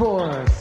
force.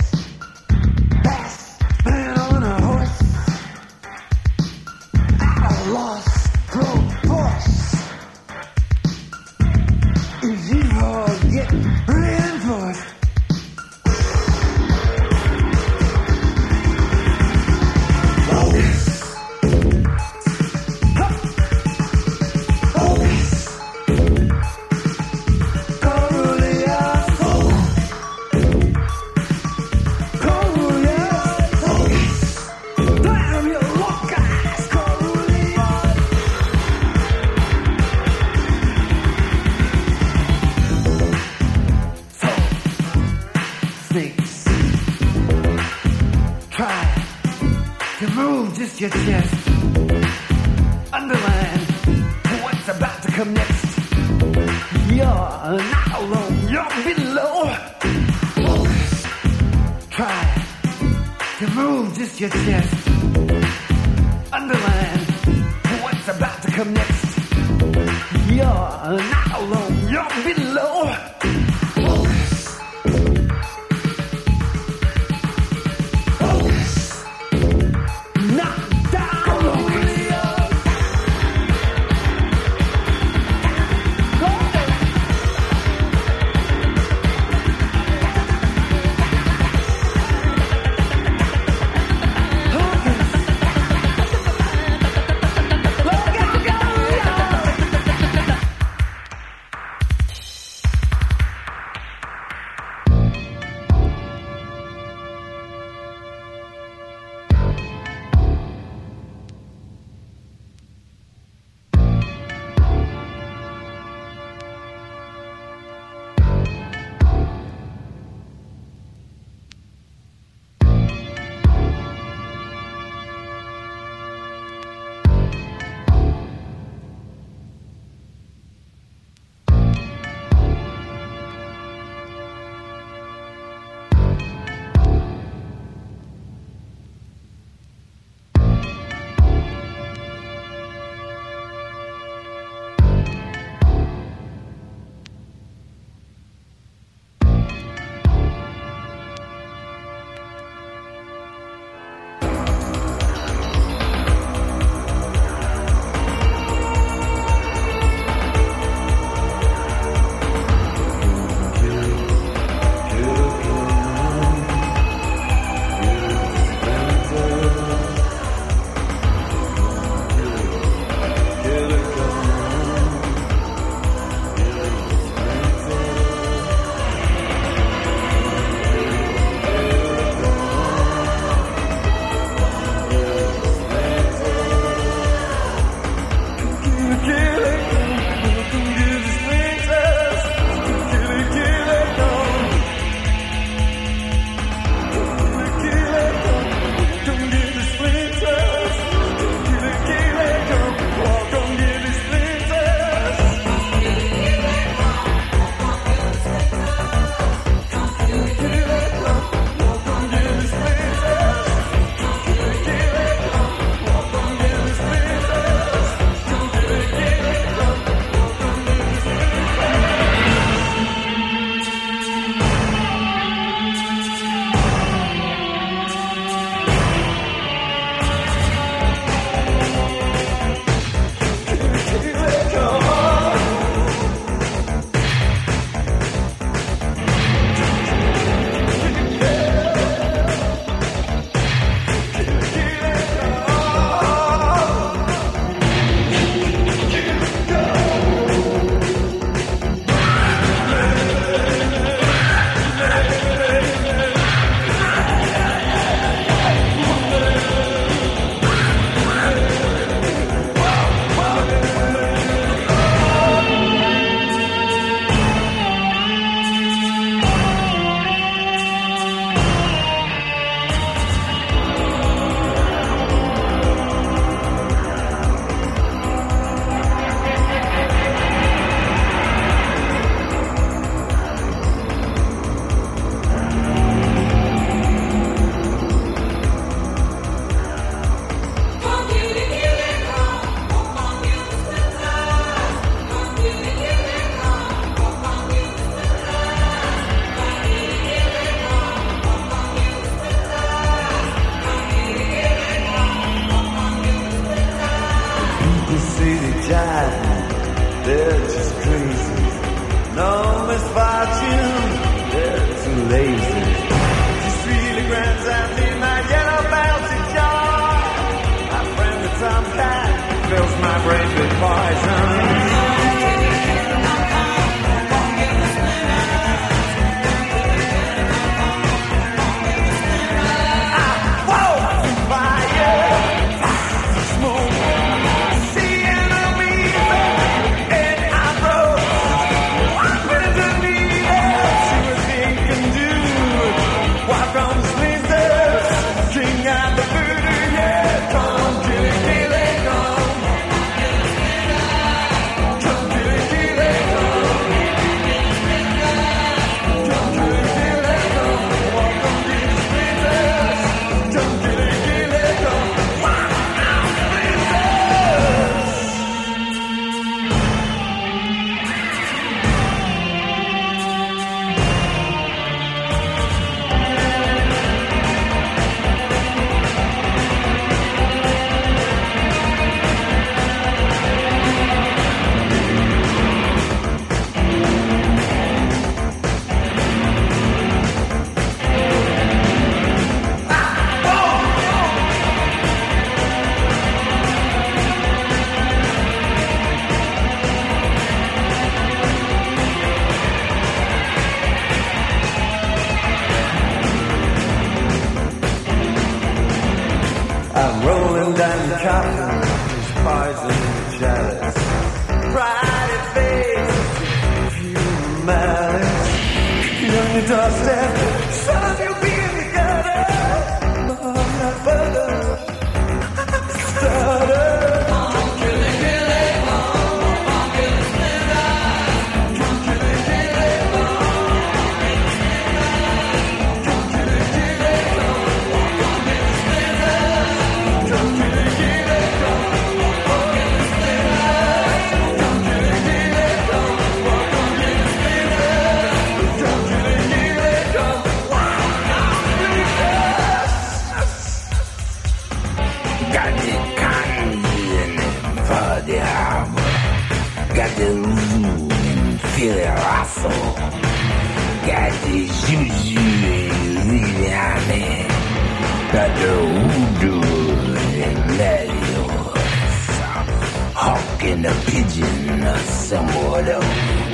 somewhat of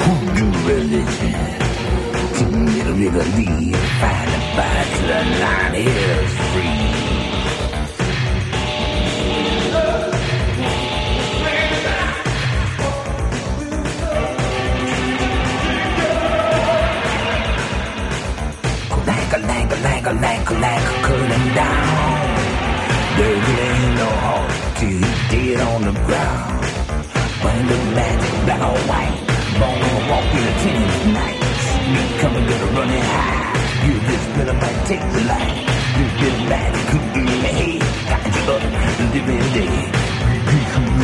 hoodoo religion. To get rid of these, find a fight till the line is free. like a like down. There ain't no heart till he dead on the ground the magic black or white. Born on a walk in a tennis knife. Me coming gonna run it high. You this better might take the light. You just magic cool in the head. Got to up, living day.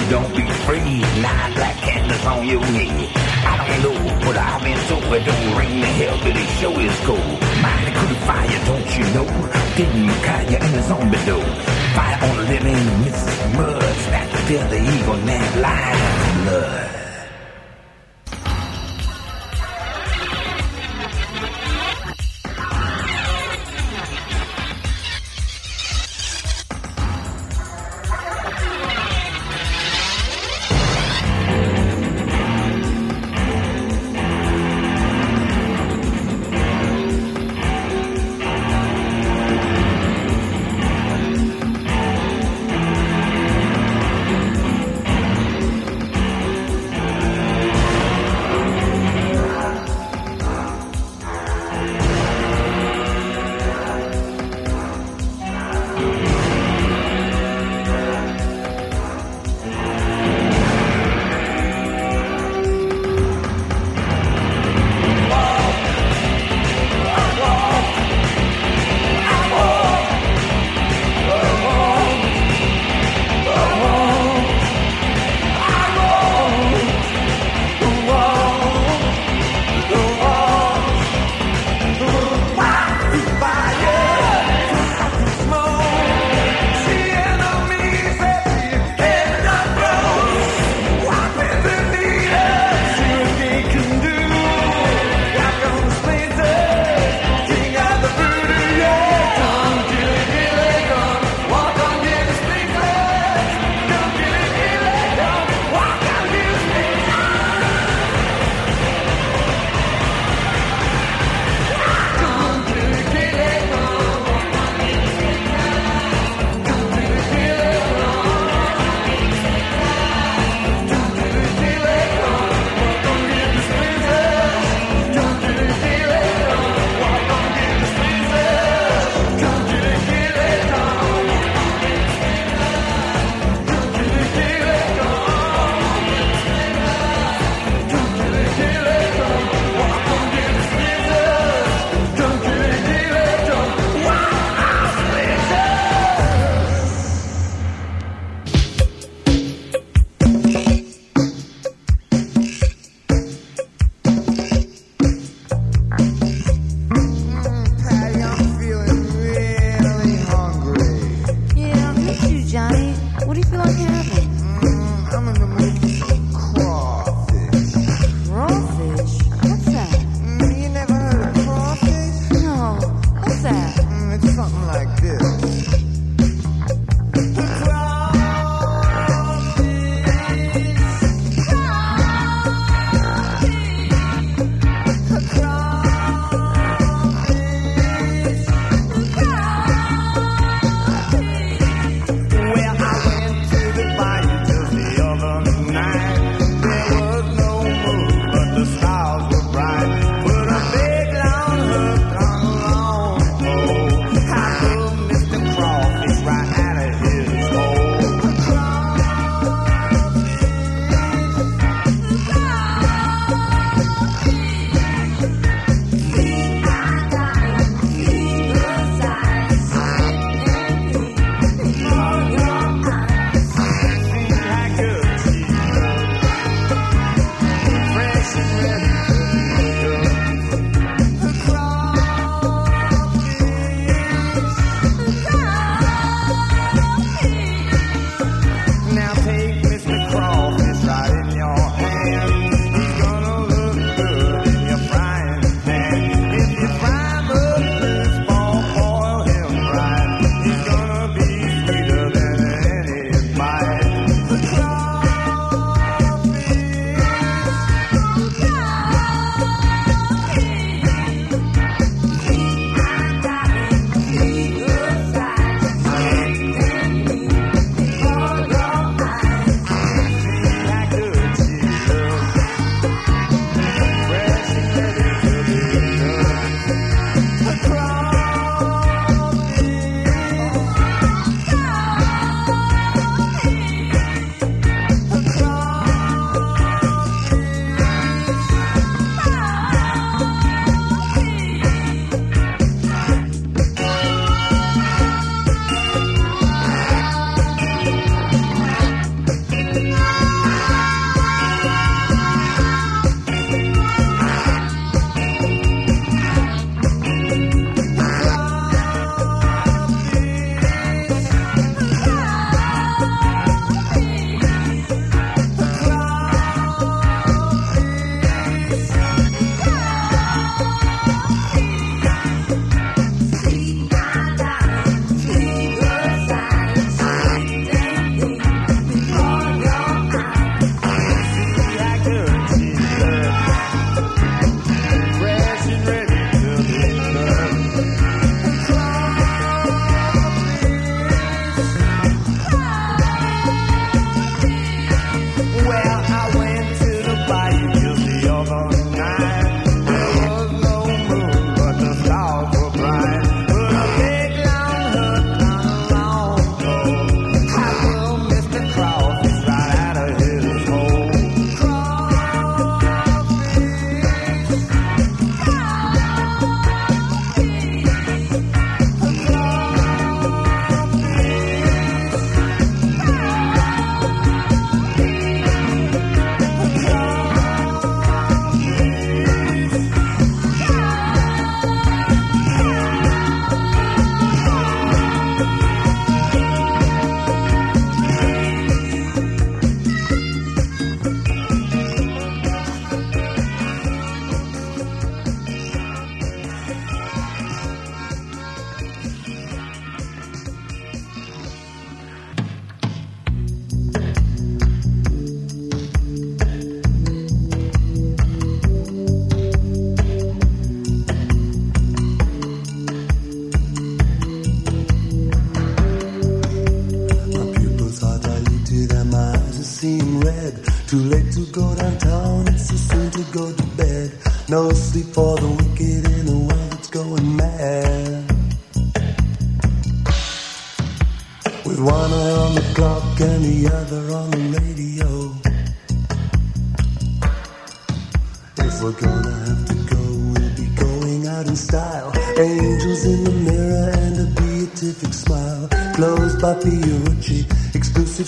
Don't be afraid, nine black candles on your head. I don't know what I've been told. It don't ring the hell, but it sure is cool. Mighty cool fire, don't you know? Didn't Micaiah in the zombie do? Fire on the living, Mrs. Mud, snatched till the evil man lies blood.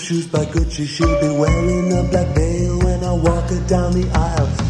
shoes by Gucci. She'll be wearing a black veil when I walk her down the aisle.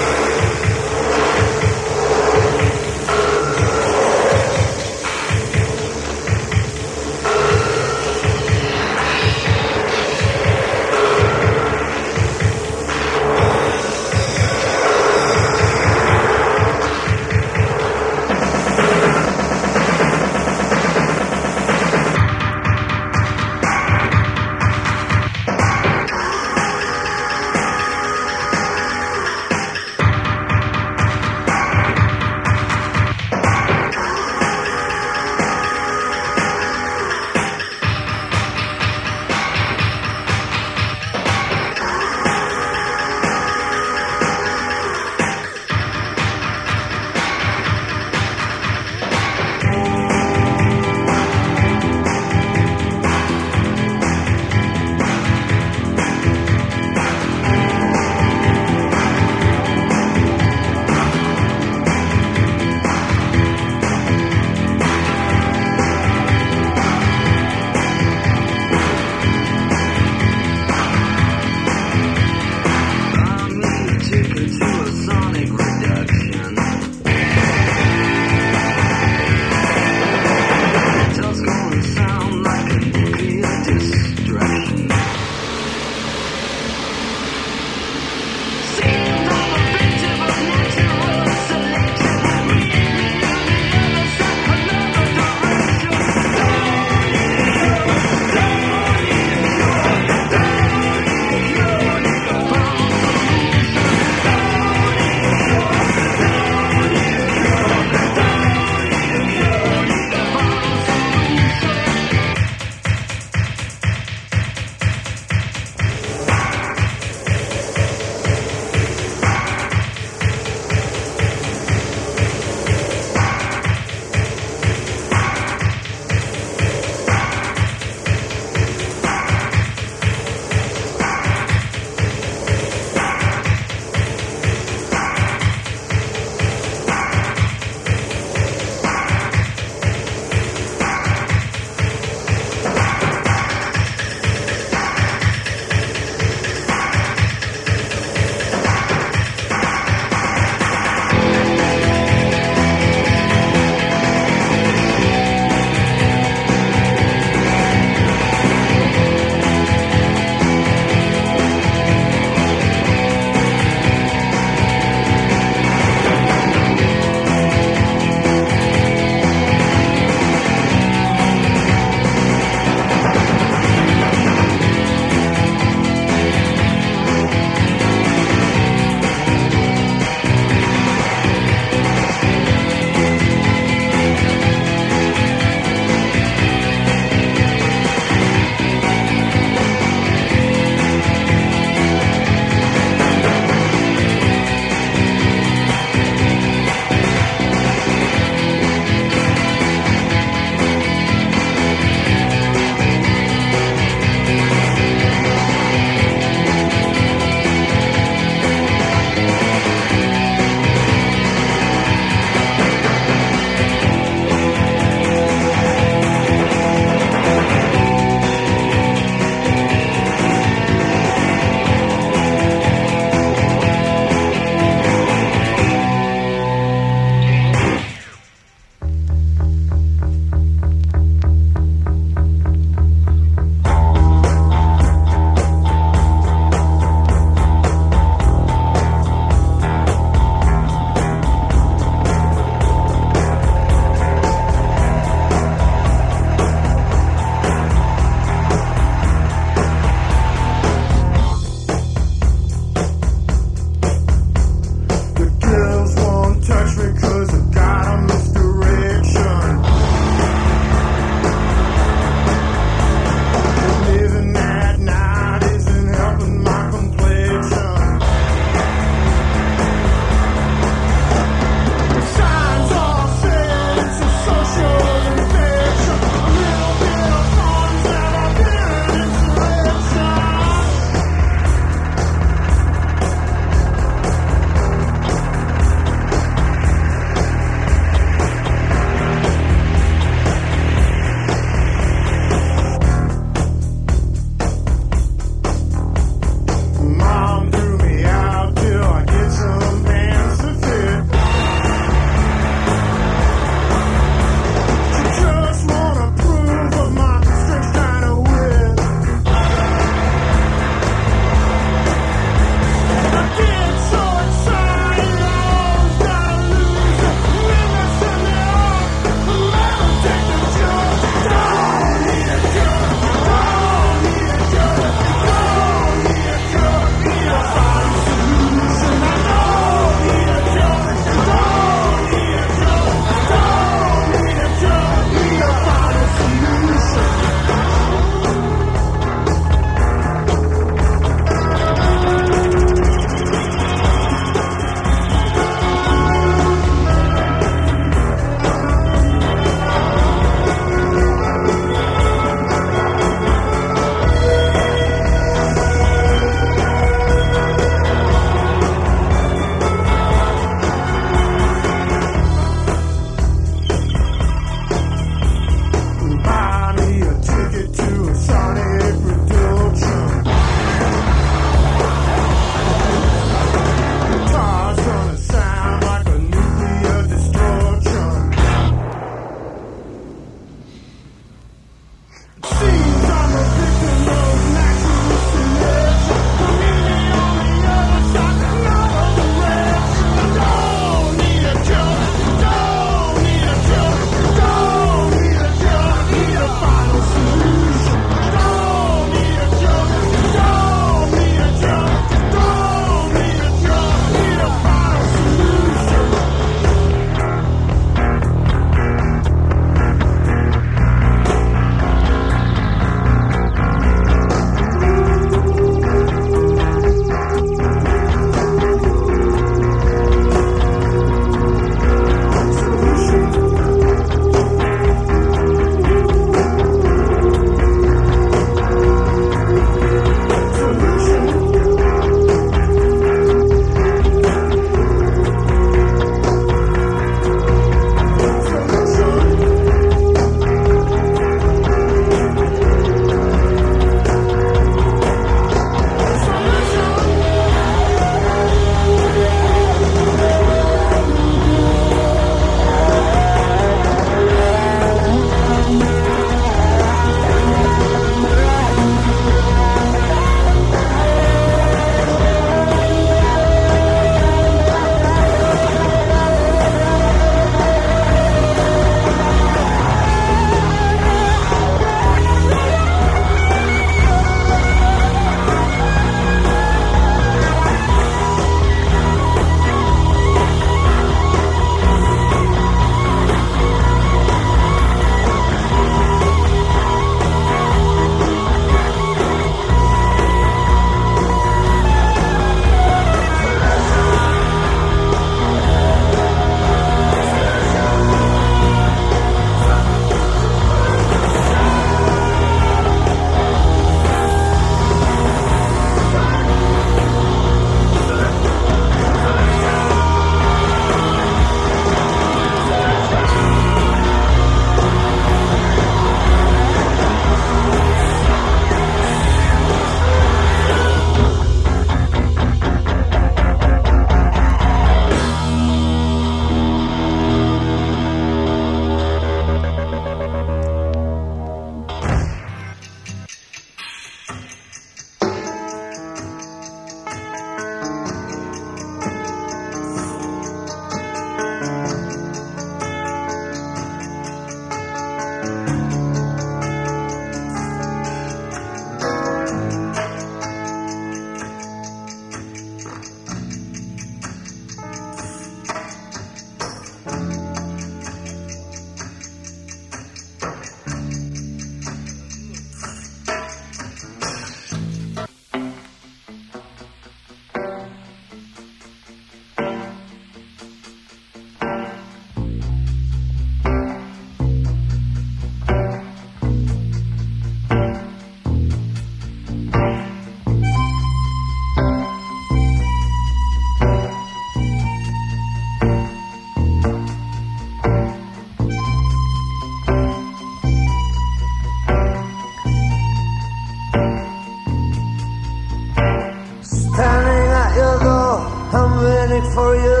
in it for you.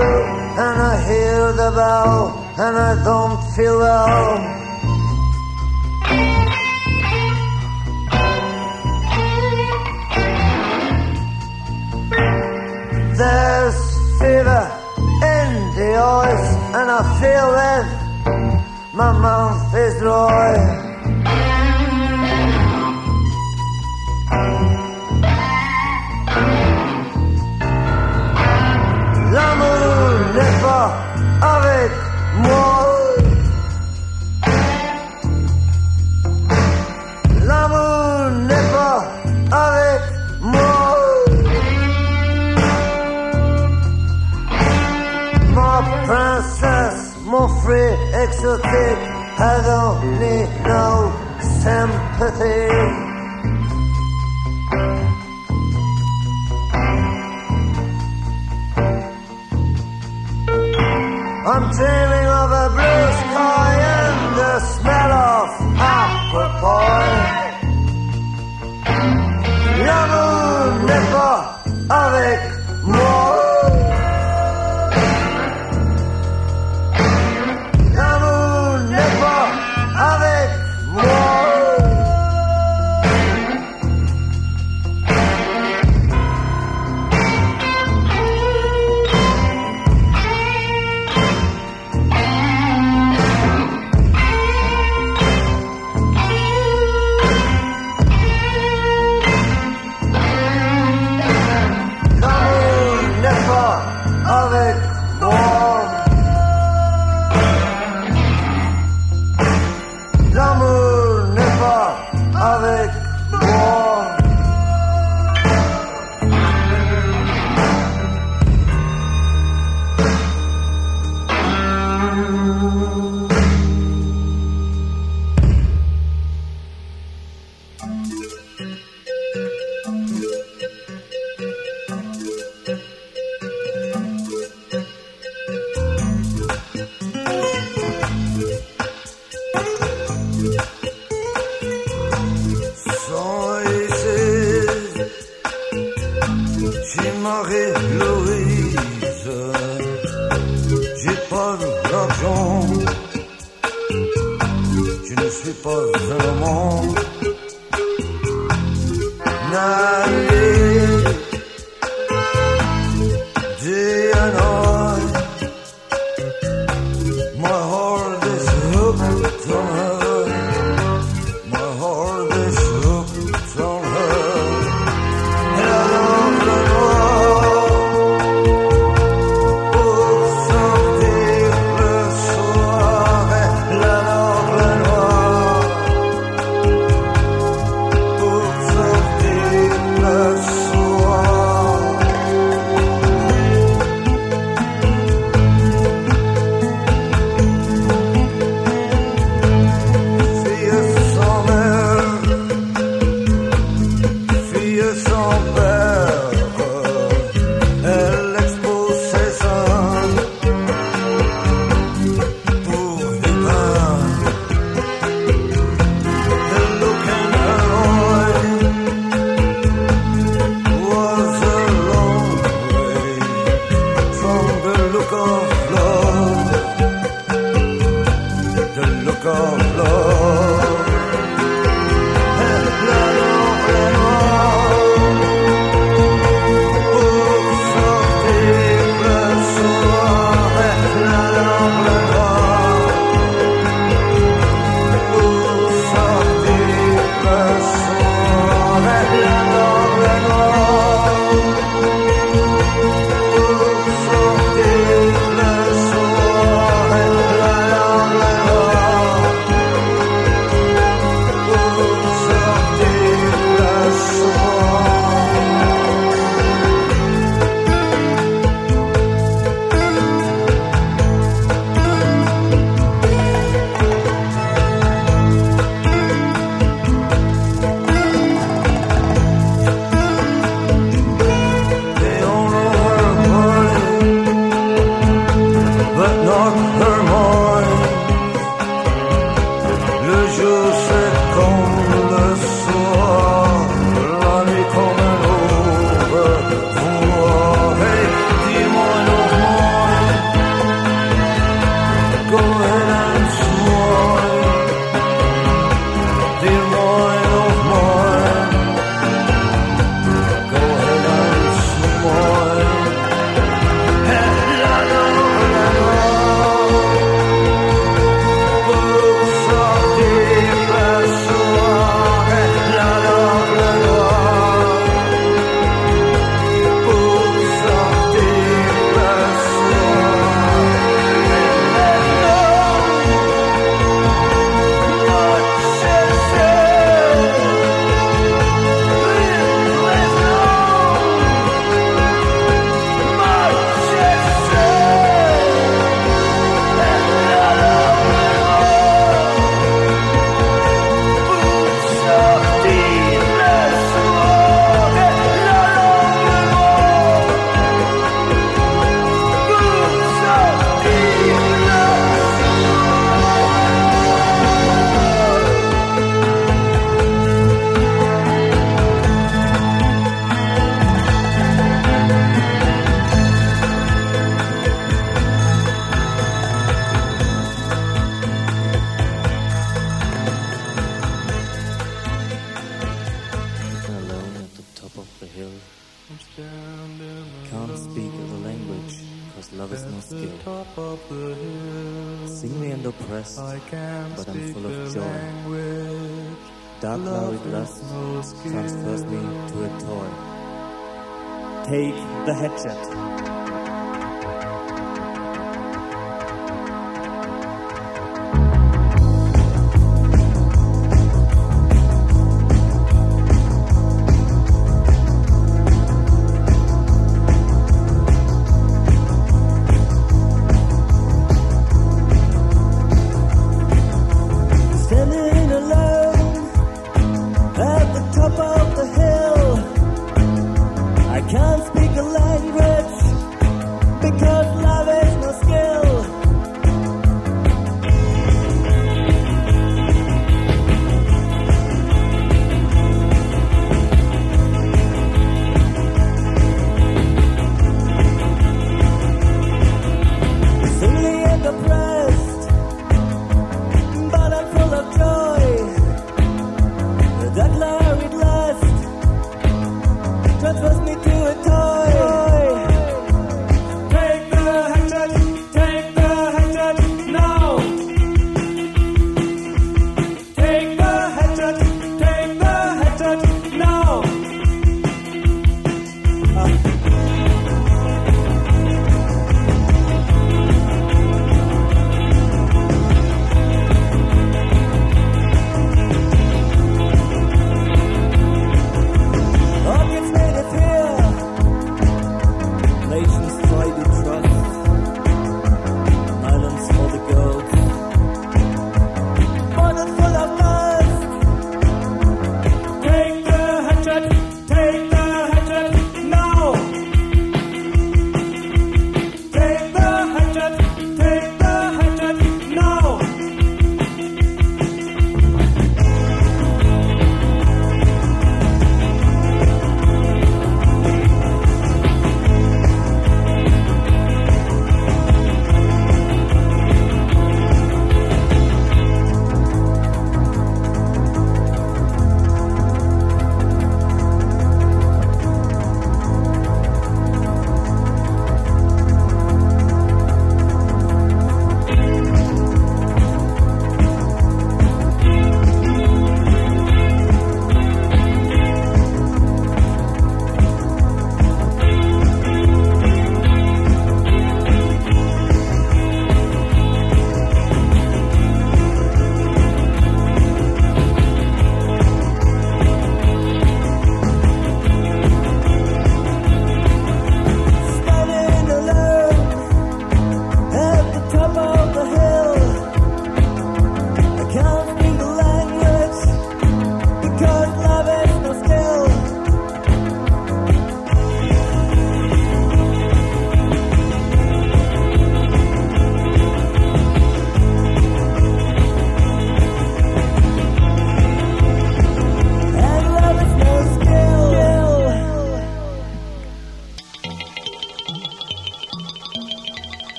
And I hear the bell, and I don't feel well. There's fever in the eyes, and I feel it. My mouth is dry. sympathy. I don't need no sympathy. I'm dreaming of a blue sky and the smell of apple pie.